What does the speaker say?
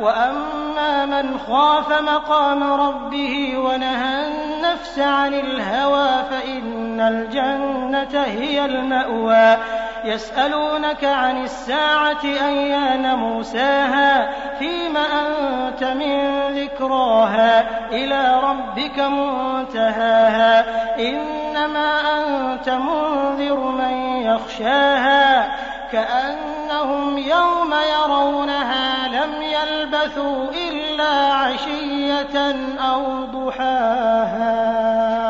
وأما من خاف مقام ربه ونهى النفس عن الهوى فإن الجنة هي المأوى. يسألونك عن الساعة أيان موساها؟ فيم أنت من ذكراها؟ إلى ربك منتهاها. إنما أنت منذر من يخشاها. كأنهم يوم يرونها لم لبثوا إِلَّا عَشِيَّةً أَوْ ضُحَاهَا.